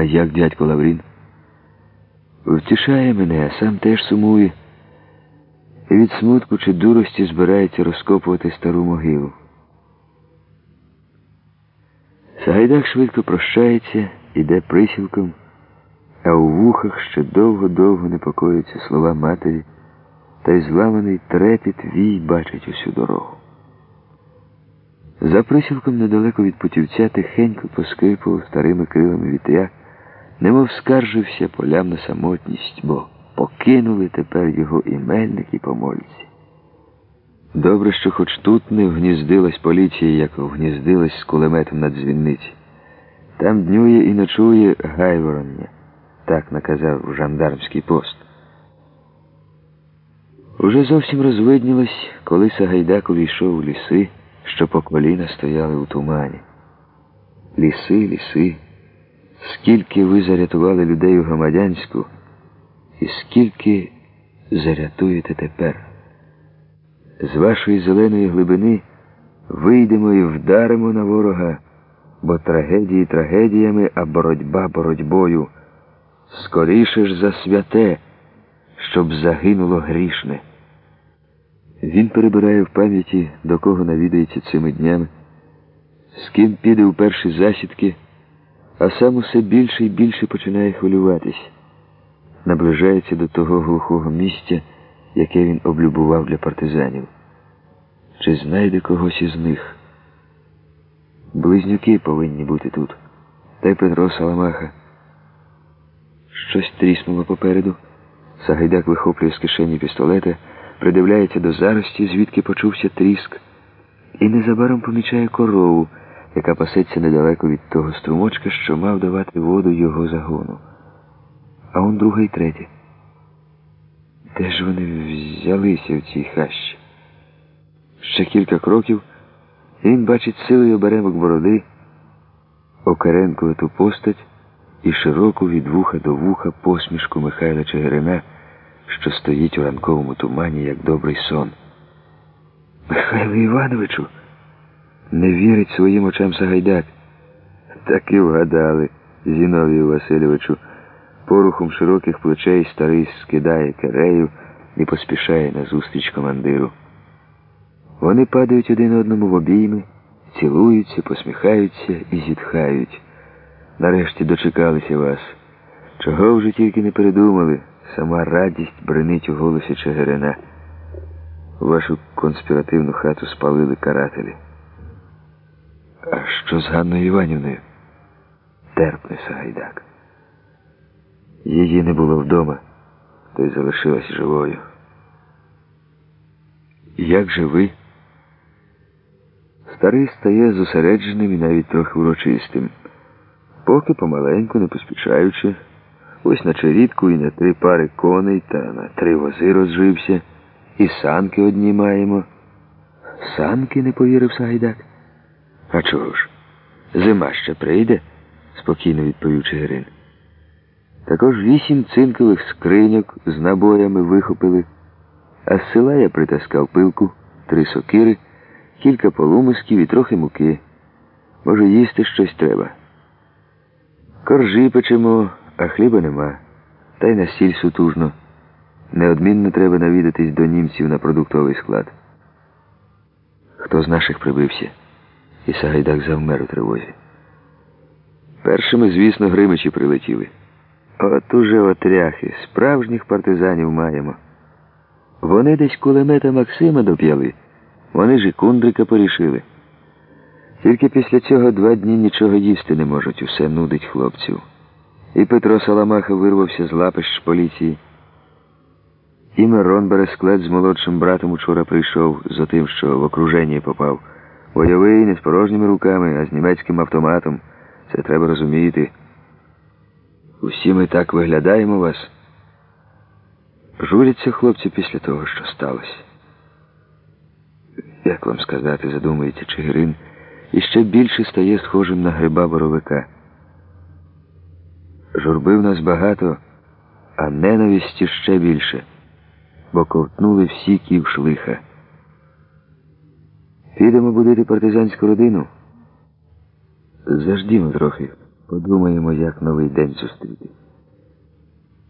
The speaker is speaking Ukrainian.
А як дядько Лаврін? Втішає мене, а сам теж сумує. І від смутку чи дурості збирається розкопувати стару могилу. Сагайдак швидко прощається, іде присілком, а у вухах ще довго-довго непокоються слова матері, та й зламаний трепіт вій бачить усю дорогу. За присілком недалеко від путівця тихенько поскрипував старими крилами вітря, немов скаржився полям на самотність, бо покинули тепер його і мельник, і помольці. Добре, що хоч тут не вгніздилась поліція, як вгніздилась з кулеметом на дзвінниці. Там днює і ночує гайвороння, так наказав жандармський пост. Уже зовсім розвиднілось, коли Сагайдак увійшов у ліси, що по коліна стояли у тумані. Ліси, ліси, скільки ви зарятували людей у громадянську, і скільки зарятуєте тепер. З вашої зеленої глибини вийдемо і вдаримо на ворога, бо трагедії трагедіями, а боротьба боротьбою. Скоріше ж за святе, щоб загинуло грішне. Він перебирає в пам'яті, до кого навідається цими днями, з ким піде у перші засідки, а сам усе більше і більше починає хвилюватись, наближається до того глухого місця, яке він облюбував для партизанів. Чи знайде когось із них? Близнюки повинні бути тут. Та й Петро Саламаха. Щось тріснуло попереду. Сагайдак вихоплює з кишені пістолета, придивляється до зарості, звідки почувся тріск, і незабаром помічає корову, яка пасеться недалеко від того струмочка, що мав давати воду його загону. А он друга і третя. Де ж вони взялися в цій хащі? Ще кілька кроків, і він бачить силою оберемок бороди, окаренковиту постать і широку від вуха до вуха посмішку Михайла Чигирина, що стоїть у ранковому тумані, як добрий сон. Михайло Івановичу, не вірить своїм очам Сагайдак. Так і вгадали, Зіновію Васильовичу. Порухом широких плечей старий скидає керею і поспішає назустріч командиру. Вони падають один одному в обійми, цілуються, посміхаються і зітхають. Нарешті дочекалися вас. Чого вже тільки не передумали, сама радість бренить у голосі Чигирина. Вашу конспіративну хату спалили карателі. А що з Ганною Іванівною? Терпне Сагайдак. Її не було вдома, то й залишилась живою. Як же ви? Старий стає зосередженим і навіть трохи урочистим. Поки помаленьку, не поспішаючи, ось на черідку і на три пари коней та на три вози розжився, і санки одні маємо. Санки, не повірив Сагайдак. А чого ж? Зима ще прийде, спокійно відповів Чигирин. Також вісім цинкових скриньок з набоями вихопили, а з села я притаскав пилку, три сокири, кілька полумисків і трохи муки. Може, їсти щось треба. Коржі печемо, а хліба нема, та й на сіль сутужно. Неодмінно треба навідатись до німців на продуктовий склад. Хто з наших прибився? І Сагайдак завмер у тривозі. Першими, звісно, гримичі прилетіли. От уже отряхи, справжніх партизанів маємо. Вони десь кулемета Максима доп'яли, вони ж і кундрика порішили. Тільки після цього два дні нічого їсти не можуть, усе нудить хлопців. І Петро Саламаха вирвався з лапищ поліції. І Мирон Бересклет з молодшим братом учора прийшов за тим, що в окруженні попав. Бойовий не з порожніми руками, а з німецьким автоматом. Це треба розуміти. Усі ми так виглядаємо вас. Журяться хлопці після того, що сталося. Як вам сказати, задумується Чигирин, і ще більше стає схожим на гриба боровика. Журби в нас багато, а ненависті ще більше, бо ковтнули всі ківш лиха. Підемо будити партизанську родину. Заждімо трохи. Подумаємо, як новий день зустріти.